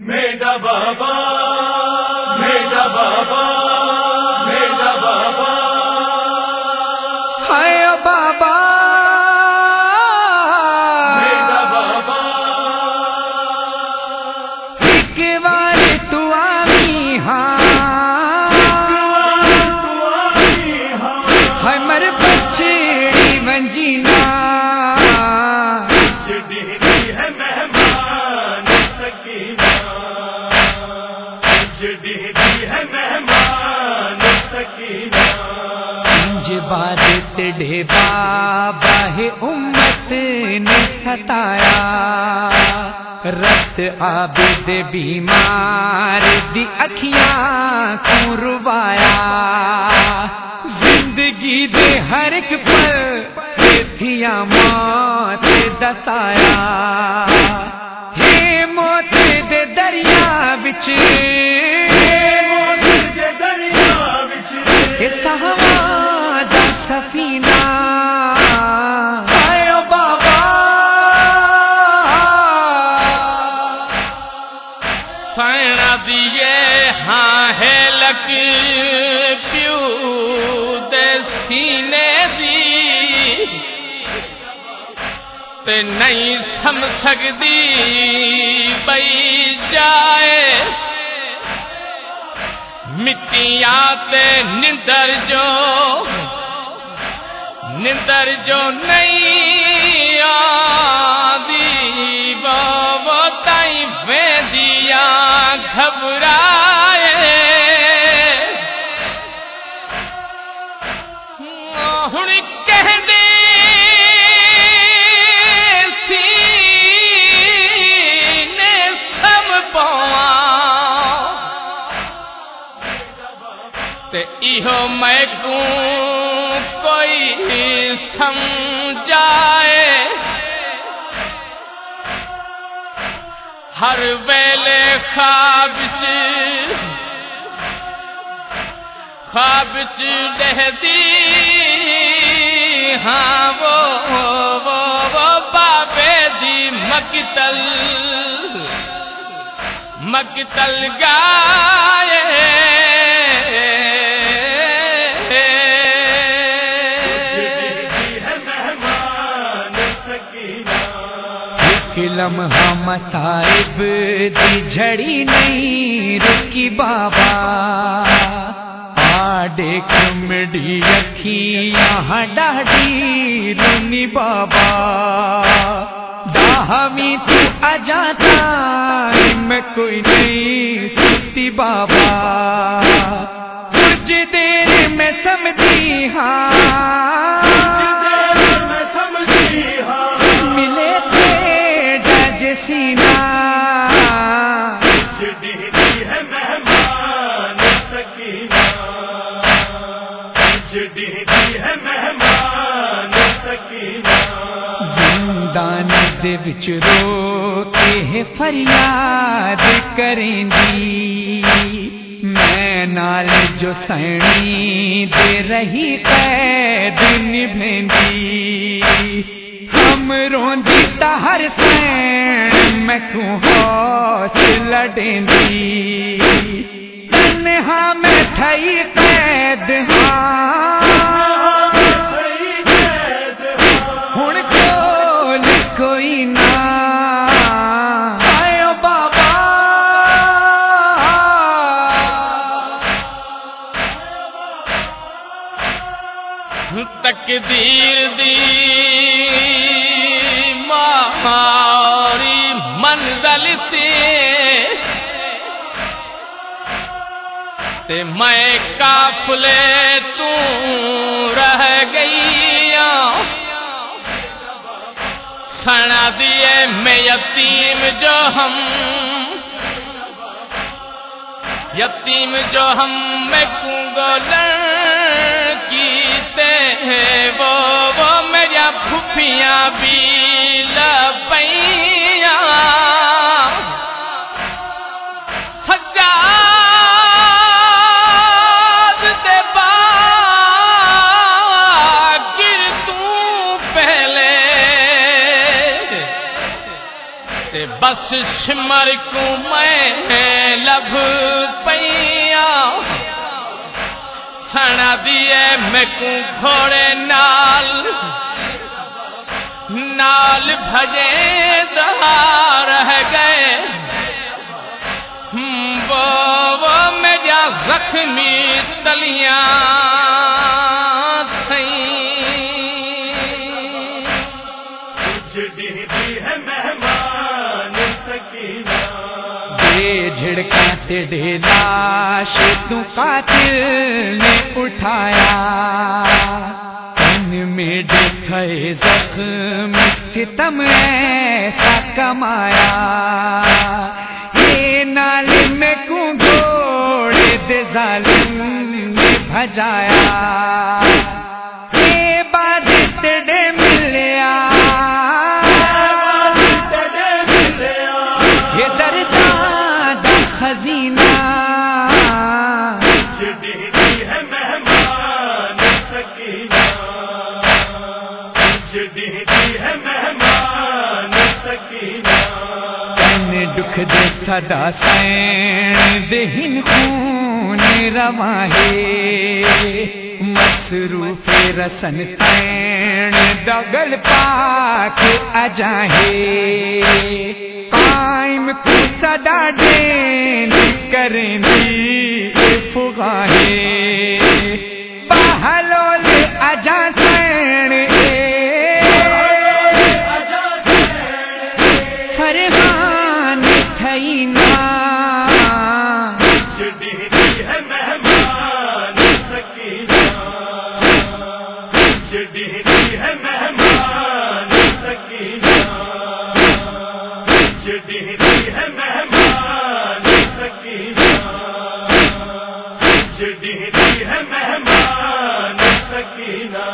میرا بابا میرا بابا میرا بابا۔ ہے بابا۔ میرا بابا۔ ایک بار تو آمی ہاں۔ بار بابا ہے امت نے ستایا۔ رت عابد بیمار دی اکھیاں کو روایا زندگی دے ہر ایک پل تھیا موت دسایا۔ ہے موت دے دریا بچ دیے ہاں ہے لک پیو سینے دی۔ تے نہیں سم سکتی بئی جائے۔ مٹیاں تے نندر جو نندر جو نہیں۔ تے ایہو میں کوئی سمجھائے؟ ہر ویلے خواب خواب چ رہتی ہاں وہ بابے دی مکتل مکتل گائے۔ لمحہ مصائب دی جھڑی نہیں، رکی بابا۔ آڈے کمڑی اکھیاں ڈاڈی رونی بابا۔ داہمی تو آ جاتا میں کوئی نہیں ستی بابا۔ کچھ دیر میں سمجھی ہاں دے وچ رو کے فریاد کریں دی میں نال جو سینی دے رہی قید نبھیندی ہم روندی تا ہر سین میں کو ہوش لڑیں دی تنہا میں ٹھئی قید ہاں۔ تقدیر دی ماری منزل تے تے میں کافلے تو رہ گئی ہاں۔ سنا دیے میں یتیم جو ہم۔ یتیم جو ہم میں کنگولن کیتے میرا پھپھیاں بھی لبیاں۔ سجاد دے گر توں بس سمر کو میں لب پیاں سنا دیے میکو گھوڑے نال نال بھجے دہا رہ گئے۔ وہ میرا زخمی تلیاں۔ جھڑکا تیرے لاش تو قاتل نے اٹھایا۔ ان میں دکھائے زخم ستم ایسا کمایا۔ یہ نال میں کو گھوڑے دے ظالم نے بھجایا۔ دے سدا سین دہن خون رواہے مصروف رسن سین دگل پاک اجاہے قائم کو سدا دین کریں ہے مہمان سکینہ۔